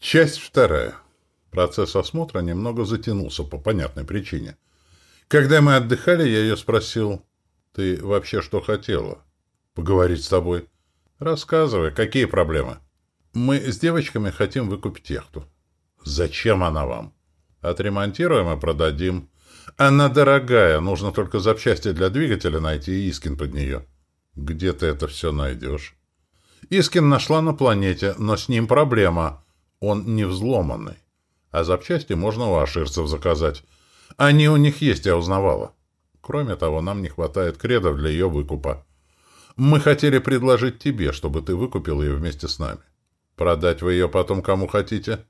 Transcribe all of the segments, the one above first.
Часть вторая. Процесс осмотра немного затянулся по понятной причине. Когда мы отдыхали, я ее спросил, «Ты вообще что хотела?» «Поговорить с тобой». «Рассказывай, какие проблемы?» «Мы с девочками хотим выкупить яхту». «Зачем она вам?» «Отремонтируем и продадим». «Она дорогая, нужно только запчасти для двигателя найти и Искин под нее». «Где ты это все найдешь?» «Искин нашла на планете, но с ним проблема. Он не взломанный. А запчасти можно у аширцев заказать. Они у них есть, я узнавала. Кроме того, нам не хватает кредов для ее выкупа. Мы хотели предложить тебе, чтобы ты выкупил ее вместе с нами. Продать вы ее потом кому хотите?»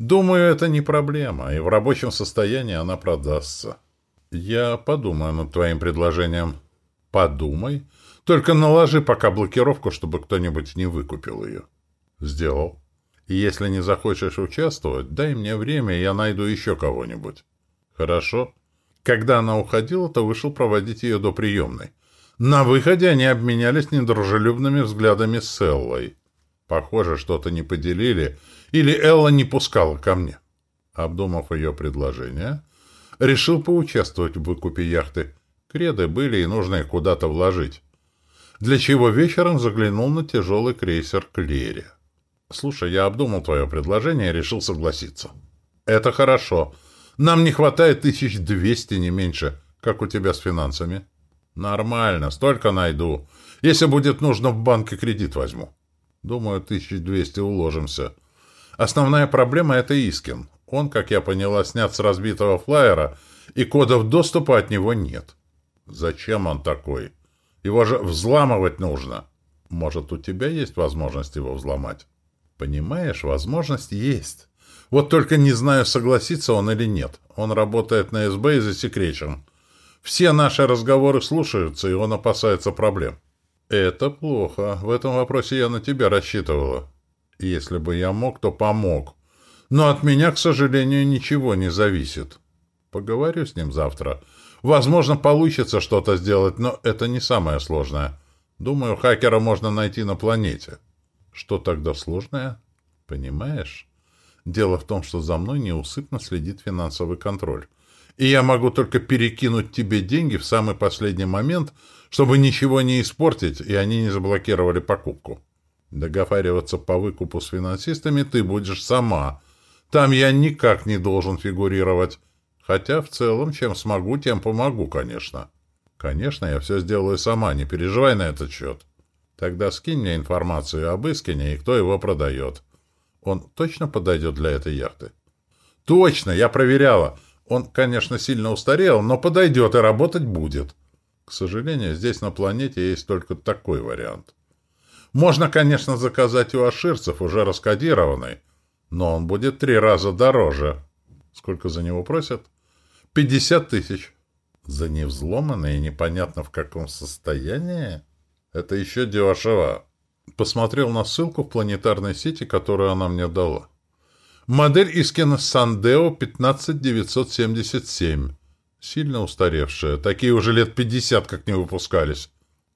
Думаю, это не проблема, и в рабочем состоянии она продастся. Я подумаю над твоим предложением. Подумай. Только наложи пока блокировку, чтобы кто-нибудь не выкупил ее. Сделал. И если не захочешь участвовать, дай мне время, и я найду еще кого-нибудь. Хорошо. Когда она уходила, то вышел проводить ее до приемной. На выходе они обменялись недружелюбными взглядами с Эллой. Похоже, что-то не поделили, или Элла не пускала ко мне. Обдумав ее предложение, решил поучаствовать в выкупе яхты. Креды были и нужно их куда-то вложить. Для чего вечером заглянул на тяжелый крейсер «Клери». «Слушай, я обдумал твое предложение и решил согласиться». «Это хорошо. Нам не хватает тысяч двести, не меньше. Как у тебя с финансами?» «Нормально. Столько найду. Если будет нужно, в банке кредит возьму». Думаю, 1200 уложимся. Основная проблема — это Искин. Он, как я поняла, снят с разбитого флайера, и кодов доступа от него нет. Зачем он такой? Его же взламывать нужно. Может, у тебя есть возможность его взломать? Понимаешь, возможность есть. Вот только не знаю, согласится он или нет. Он работает на СБ и засекречен. Все наши разговоры слушаются, и он опасается проблем. «Это плохо. В этом вопросе я на тебя рассчитывала. Если бы я мог, то помог. Но от меня, к сожалению, ничего не зависит. Поговорю с ним завтра. Возможно, получится что-то сделать, но это не самое сложное. Думаю, хакера можно найти на планете». «Что тогда сложное?» «Понимаешь?» Дело в том, что за мной неусыпно следит финансовый контроль и я могу только перекинуть тебе деньги в самый последний момент, чтобы ничего не испортить, и они не заблокировали покупку. Договариваться по выкупу с финансистами ты будешь сама. Там я никак не должен фигурировать. Хотя в целом, чем смогу, тем помогу, конечно. Конечно, я все сделаю сама, не переживай на этот счет. Тогда скинь мне информацию об Искине и кто его продает. Он точно подойдет для этой яхты? Точно, я проверяла. Он, конечно, сильно устарел, но подойдет и работать будет. К сожалению, здесь на планете есть только такой вариант. Можно, конечно, заказать у аширцев уже раскодированный, но он будет три раза дороже. Сколько за него просят? Пятьдесят тысяч. За невзломанный и непонятно в каком состоянии? Это еще дешево. Посмотрел на ссылку в планетарной сети, которую она мне дала. Модель Искина Сандео 15977. Сильно устаревшая. Такие уже лет 50 как не выпускались.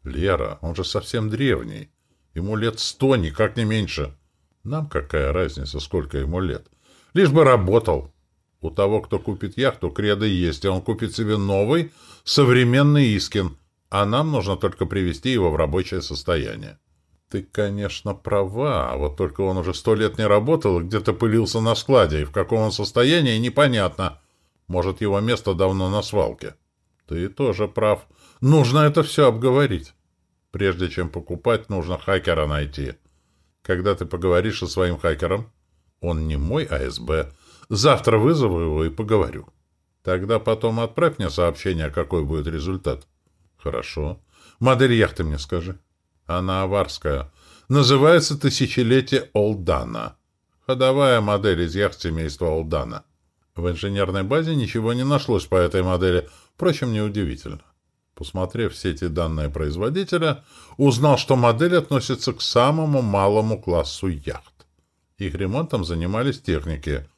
Лера, он же совсем древний. Ему лет сто, никак не меньше. Нам какая разница, сколько ему лет? Лишь бы работал. У того, кто купит яхту, кредо есть, и он купит себе новый, современный Искин, а нам нужно только привести его в рабочее состояние. Ты, конечно, права, а вот только он уже сто лет не работал где-то пылился на складе, и в каком он состоянии, непонятно. Может, его место давно на свалке. Ты тоже прав. Нужно это все обговорить. Прежде чем покупать, нужно хакера найти. Когда ты поговоришь со своим хакером? Он не мой АСБ. Завтра вызову его и поговорю. Тогда потом отправь мне сообщение, какой будет результат. Хорошо. Модель яхты мне скажи. Она аварская. Называется «Тысячелетие Олдана». Ходовая модель из яхт семейства Олдана. В инженерной базе ничего не нашлось по этой модели, впрочем, неудивительно. Посмотрев все эти данные производителя, узнал, что модель относится к самому малому классу яхт. Их ремонтом занимались техники.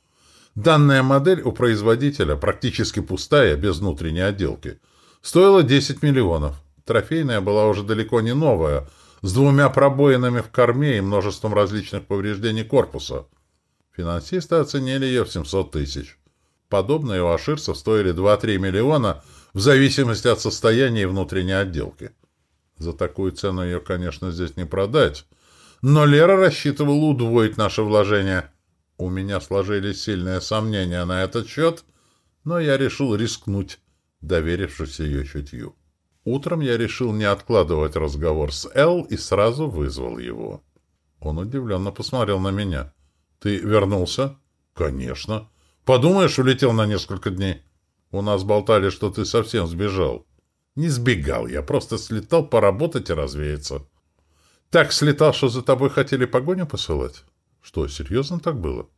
Данная модель у производителя, практически пустая, без внутренней отделки, стоила 10 миллионов. Трофейная была уже далеко не новая, с двумя пробоинами в корме и множеством различных повреждений корпуса. Финансисты оценили ее в 700 тысяч. Подобные у аширцев стоили 2-3 миллиона в зависимости от состояния и внутренней отделки. За такую цену ее, конечно, здесь не продать. Но Лера рассчитывала удвоить наше вложение. У меня сложились сильные сомнения на этот счет, но я решил рискнуть, доверившись ее чутью. Утром я решил не откладывать разговор с Эл и сразу вызвал его. Он удивленно посмотрел на меня. «Ты вернулся?» «Конечно. Подумаешь, улетел на несколько дней. У нас болтали, что ты совсем сбежал». «Не сбегал я, просто слетал поработать и развеяться». «Так слетал, что за тобой хотели погоню посылать?» «Что, серьезно так было?»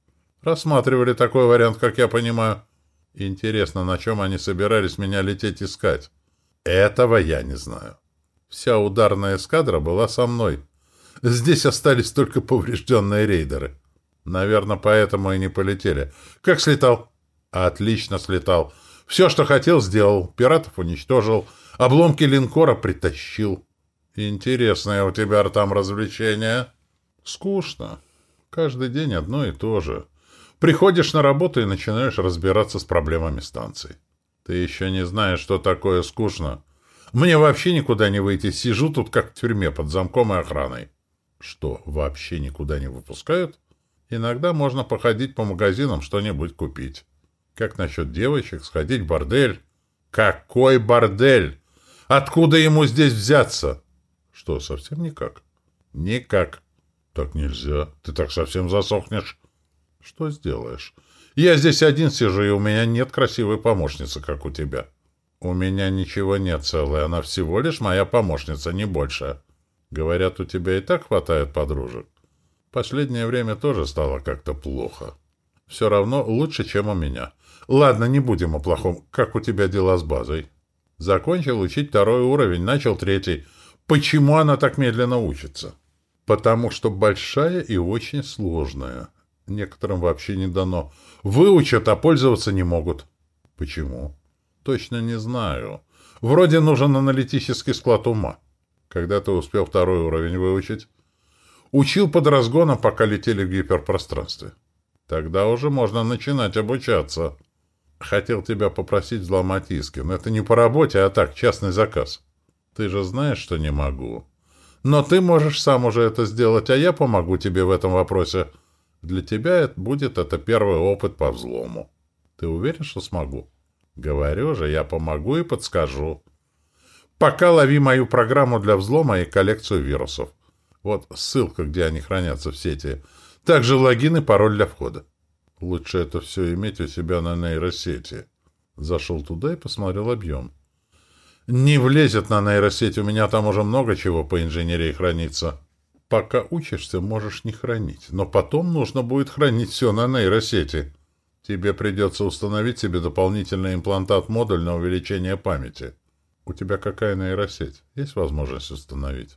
«Рассматривали такой вариант, как я понимаю». «Интересно, на чем они собирались меня лететь искать?» Этого я не знаю. Вся ударная эскадра была со мной. Здесь остались только поврежденные рейдеры. Наверное, поэтому и не полетели. Как слетал? Отлично слетал. Все, что хотел, сделал. Пиратов уничтожил. Обломки линкора притащил. Интересное у тебя там развлечение. Скучно. Каждый день одно и то же. Приходишь на работу и начинаешь разбираться с проблемами станции. Ты еще не знаешь, что такое скучно. Мне вообще никуда не выйти. Сижу тут, как в тюрьме, под замком и охраной. Что, вообще никуда не выпускают? Иногда можно походить по магазинам, что-нибудь купить. Как насчет девочек? Сходить в бордель? Какой бордель? Откуда ему здесь взяться? Что, совсем никак? Никак. Так нельзя. Ты так совсем засохнешь. Что сделаешь? Я здесь один сижу, и у меня нет красивой помощницы, как у тебя. У меня ничего нет целой, она всего лишь моя помощница, не больше. Говорят, у тебя и так хватает подружек. Последнее время тоже стало как-то плохо. Все равно лучше, чем у меня. Ладно, не будем о плохом. Как у тебя дела с базой? Закончил учить второй уровень, начал третий. Почему она так медленно учится? Потому что большая и очень сложная. Некоторым вообще не дано. Выучат, а пользоваться не могут. Почему? Точно не знаю. Вроде нужен аналитический склад ума. Когда ты успел второй уровень выучить? Учил под разгоном, пока летели в гиперпространстве. Тогда уже можно начинать обучаться. Хотел тебя попросить взломать Искин. Это не по работе, а так, частный заказ. Ты же знаешь, что не могу. Но ты можешь сам уже это сделать, а я помогу тебе в этом вопросе. Для тебя будет это первый опыт по взлому. Ты уверен, что смогу? Говорю же, я помогу и подскажу. Пока лови мою программу для взлома и коллекцию вирусов. Вот ссылка, где они хранятся в сети. Также логин и пароль для входа. Лучше это все иметь у себя на нейросети. Зашел туда и посмотрел объем. Не влезет на нейросеть, у меня там уже много чего по инженерии хранится. Пока учишься, можешь не хранить, но потом нужно будет хранить все на нейросети. Тебе придется установить себе дополнительный имплантат-модуль на увеличение памяти. У тебя какая нейросеть? Есть возможность установить?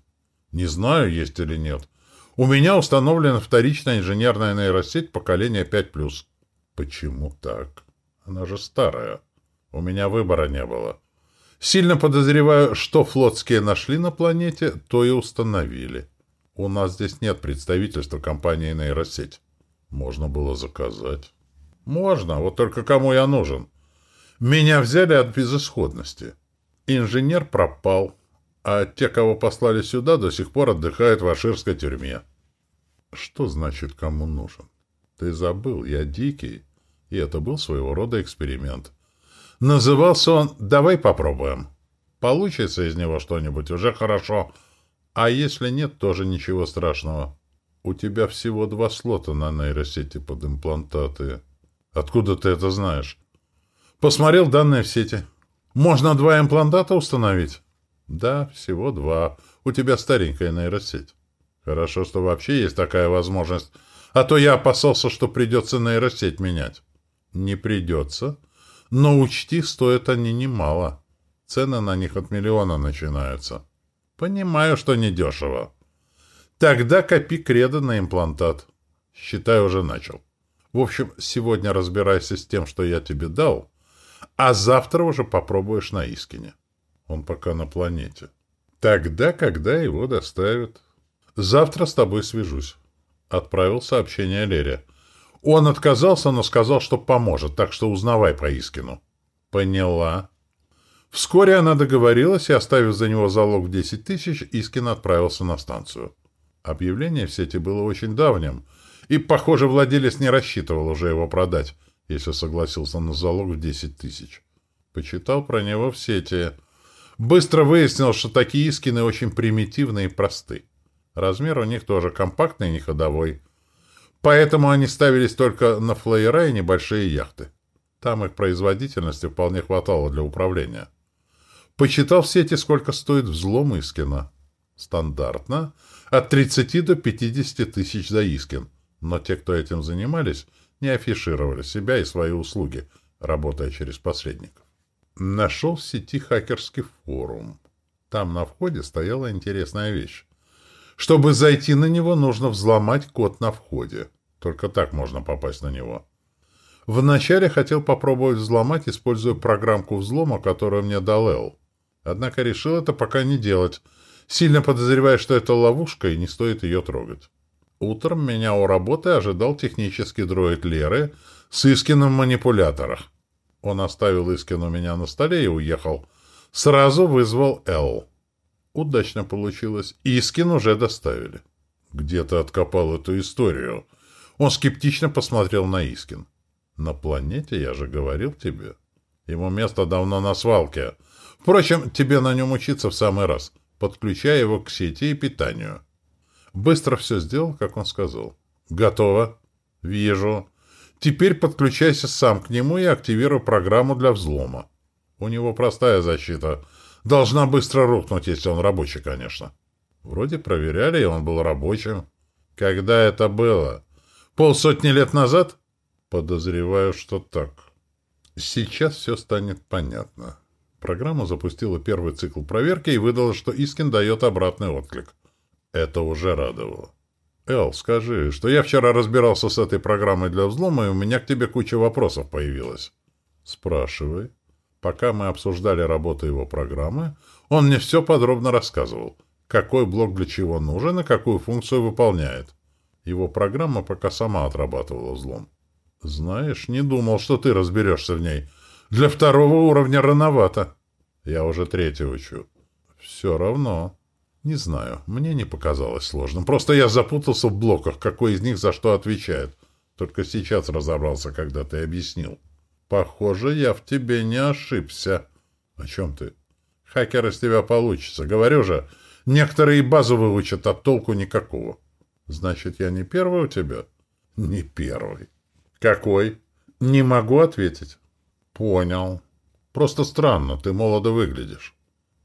Не знаю, есть или нет. У меня установлена вторичная инженерная нейросеть поколения 5+. Почему так? Она же старая. У меня выбора не было. Сильно подозреваю, что флотские нашли на планете, то и установили. У нас здесь нет представительства компании «Нейросеть». Можно было заказать. Можно, вот только кому я нужен? Меня взяли от безысходности. Инженер пропал, а те, кого послали сюда, до сих пор отдыхают в Аширской тюрьме. Что значит кому нужен? Ты забыл, я дикий, и это был своего рода эксперимент. Назывался он «Давай попробуем». Получится из него что-нибудь, уже хорошо — а если нет, тоже ничего страшного. У тебя всего два слота на нейросети под имплантаты. Откуда ты это знаешь? Посмотрел данные в сети. Можно два имплантата установить? Да, всего два. У тебя старенькая нейросеть. Хорошо, что вообще есть такая возможность. А то я опасался, что придется нейросеть менять. Не придется. Но учти, стоят они немало. Цены на них от миллиона начинаются. Понимаю, что недешево. Тогда копи кредо на имплантат. Считай, уже начал. В общем, сегодня разбирайся с тем, что я тебе дал, а завтра уже попробуешь на Искине. Он пока на планете. Тогда, когда его доставят. Завтра с тобой свяжусь. Отправил сообщение Лере. Он отказался, но сказал, что поможет, так что узнавай по Искину. Поняла. Вскоре она договорилась, и, оставив за него залог в 10 тысяч, Искин отправился на станцию. Объявление в сети было очень давним, и, похоже, владелец не рассчитывал уже его продать, если согласился на залог в 10 тысяч. Почитал про него в сети. Быстро выяснил, что такие Искины очень примитивные и просты. Размер у них тоже компактный, не ходовой. Поэтому они ставились только на флайера и небольшие яхты. Там их производительности вполне хватало для управления. Почитал в сети, сколько стоит взлом Искина. Стандартно от 30 до 50 тысяч за Искин. Но те, кто этим занимались, не афишировали себя и свои услуги, работая через посредников. Нашел в сети хакерский форум. Там на входе стояла интересная вещь. Чтобы зайти на него, нужно взломать код на входе. Только так можно попасть на него. Вначале хотел попробовать взломать, используя программку взлома, которую мне дал Эл. Однако решил это пока не делать, сильно подозревая, что это ловушка и не стоит ее трогать. Утром меня у работы ожидал технический дроид Леры с Искином в манипуляторах. Он оставил Искин у меня на столе и уехал. Сразу вызвал Эл. Удачно получилось. Искин уже доставили. Где ты откопал эту историю? Он скептично посмотрел на Искин. На планете, я же говорил тебе. Ему место давно на свалке. Впрочем, тебе на нем учиться в самый раз, подключая его к сети и питанию. Быстро все сделал, как он сказал. Готово. Вижу. Теперь подключайся сам к нему и активируй программу для взлома. У него простая защита. Должна быстро рухнуть, если он рабочий, конечно. Вроде проверяли, и он был рабочим. Когда это было? Полсотни лет назад? Подозреваю, что так. Сейчас все станет понятно. Программа запустила первый цикл проверки и выдала, что Искин дает обратный отклик. Это уже радовало. «Эл, скажи, что я вчера разбирался с этой программой для взлома, и у меня к тебе куча вопросов появилась». «Спрашивай». Пока мы обсуждали работу его программы, он мне все подробно рассказывал, какой блок для чего нужен и какую функцию выполняет. Его программа пока сама отрабатывала взлом. «Знаешь, не думал, что ты разберешься в ней. Для второго уровня рановато. Я уже третий учу. Все равно. Не знаю, мне не показалось сложным. Просто я запутался в блоках, какой из них за что отвечает. Только сейчас разобрался, когда ты объяснил. Похоже, я в тебе не ошибся. О чем ты? Хакер из тебя получится. Говорю же, некоторые базу выучат, а толку никакого. Значит, я не первый у тебя? Не первый. Какой? Не могу ответить. Понял. Просто странно, ты молодо выглядишь.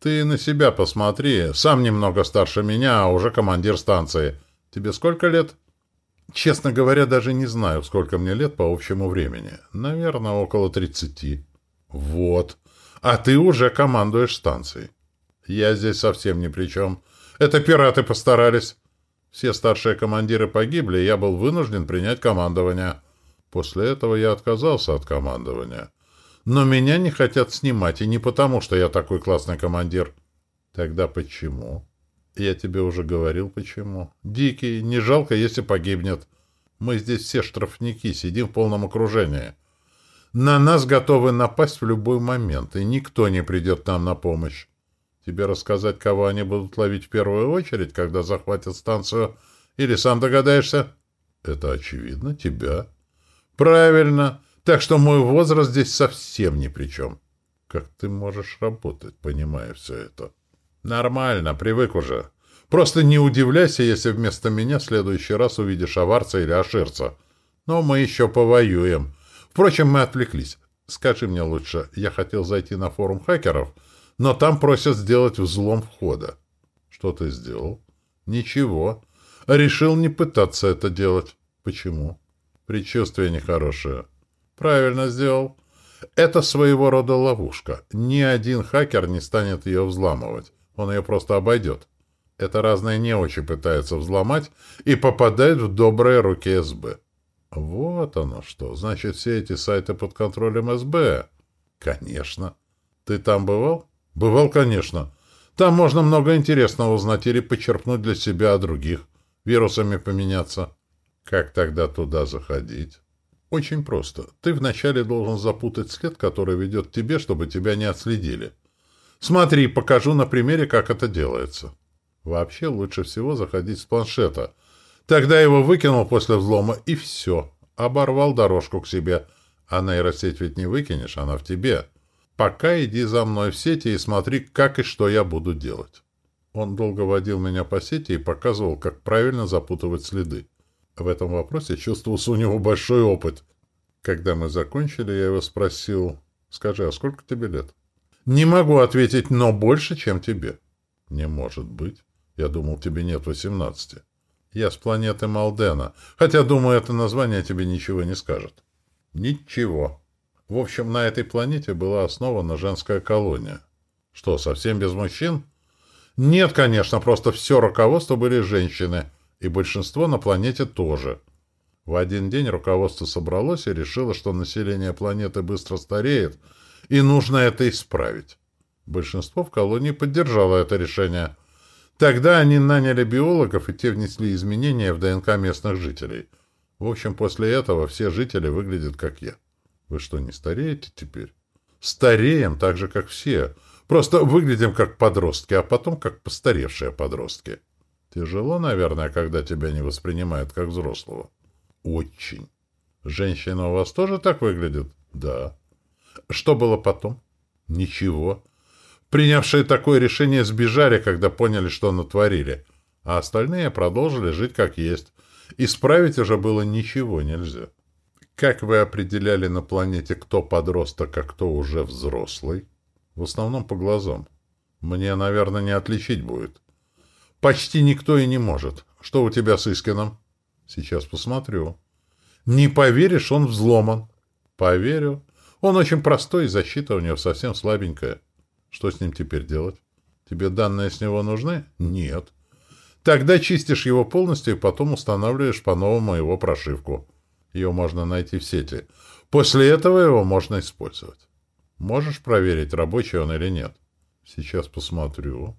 Ты на себя посмотри. Сам немного старше меня, а уже командир станции. Тебе сколько лет? Честно говоря, даже не знаю, сколько мне лет по общему времени. Наверное, около тридцати. Вот. А ты уже командуешь станцией. Я здесь совсем ни при чем. Это пираты постарались. Все старшие командиры погибли, и я был вынужден принять командование. После этого я отказался от командования. Но меня не хотят снимать, и не потому, что я такой классный командир. Тогда почему? Я тебе уже говорил, почему. Дикий, не жалко, если погибнет. Мы здесь все штрафники, сидим в полном окружении. На нас готовы напасть в любой момент, и никто не придет нам на помощь. Тебе рассказать, кого они будут ловить в первую очередь, когда захватят станцию? Или сам догадаешься? Это очевидно, тебя. Правильно. Так что мой возраст здесь совсем ни при чем. Как ты можешь работать, понимая все это? Нормально, привык уже. Просто не удивляйся, если вместо меня в следующий раз увидишь аварца или аширца. Но мы еще повоюем. Впрочем, мы отвлеклись. Скажи мне лучше, я хотел зайти на форум хакеров, но там просят сделать взлом входа. Что ты сделал? Ничего. Решил не пытаться это делать. Почему? Предчувствие нехорошее. Правильно сделал. Это своего рода ловушка. Ни один хакер не станет ее взламывать. Он ее просто обойдет. Это разные неучи пытаются взломать и попадают в добрые руки СБ. Вот оно что. Значит, все эти сайты под контролем СБ. Конечно. Ты там бывал? Бывал, конечно. Там можно много интересного узнать или почерпнуть для себя о других. Вирусами поменяться. Как тогда туда заходить? Очень просто. Ты вначале должен запутать след, который ведет к тебе, чтобы тебя не отследили. Смотри, покажу на примере, как это делается. Вообще лучше всего заходить с планшета. Тогда его выкинул после взлома, и все. Оборвал дорожку к себе. А нейросеть ведь не выкинешь, она в тебе. Пока иди за мной в сети и смотри, как и что я буду делать. Он долго водил меня по сети и показывал, как правильно запутывать следы. В этом вопросе чувствовался у него большой опыт. Когда мы закончили, я его спросил, «Скажи, а сколько тебе лет?» «Не могу ответить, но больше, чем тебе». «Не может быть. Я думал, тебе нет восемнадцати». «Я с планеты Малдена, хотя, думаю, это название тебе ничего не скажет». «Ничего». В общем, на этой планете была основана женская колония. Что, совсем без мужчин? Нет, конечно, просто все руководство были женщины – и большинство на планете тоже. В один день руководство собралось и решило, что население планеты быстро стареет, и нужно это исправить. Большинство в колонии поддержало это решение. Тогда они наняли биологов, и те внесли изменения в ДНК местных жителей. В общем, после этого все жители выглядят как я. Вы что, не стареете теперь? Стареем так же, как все. Просто выглядим как подростки, а потом как постаревшие подростки. Тяжело, наверное, когда тебя не воспринимают как взрослого. Очень. Женщина у вас тоже так выглядит? Да. Что было потом? Ничего. Принявшие такое решение сбежали, когда поняли, что натворили, а остальные продолжили жить как есть. Исправить уже было ничего нельзя. Как вы определяли на планете, кто подросток, а кто уже взрослый? В основном по глазам. Мне, наверное, не отличить будет. Почти никто и не может. Что у тебя с Искином? Сейчас посмотрю. Не поверишь, он взломан. Поверю. Он очень простой, и защита у него совсем слабенькая. Что с ним теперь делать? Тебе данные с него нужны? Нет. Тогда чистишь его полностью и потом устанавливаешь по-новому его прошивку. Ее можно найти в сети. После этого его можно использовать. Можешь проверить, рабочий он или нет? Сейчас посмотрю.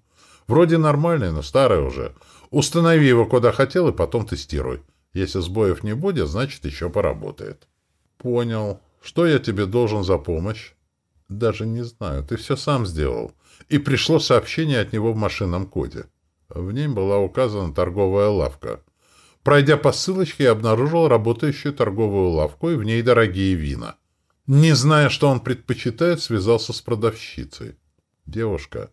Вроде нормальный, но старый уже. Установи его куда хотел и потом тестируй. Если сбоев не будет, значит еще поработает. Понял. Что я тебе должен за помощь? Даже не знаю. Ты все сам сделал. И пришло сообщение от него в машинном коде. В нем была указана торговая лавка. Пройдя по ссылочке, я обнаружил работающую торговую лавку и в ней дорогие вина. Не зная, что он предпочитает, связался с продавщицей. Девушка,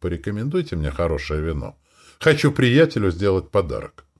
Порекомендуйте мне хорошее вино. Хочу приятелю сделать подарок.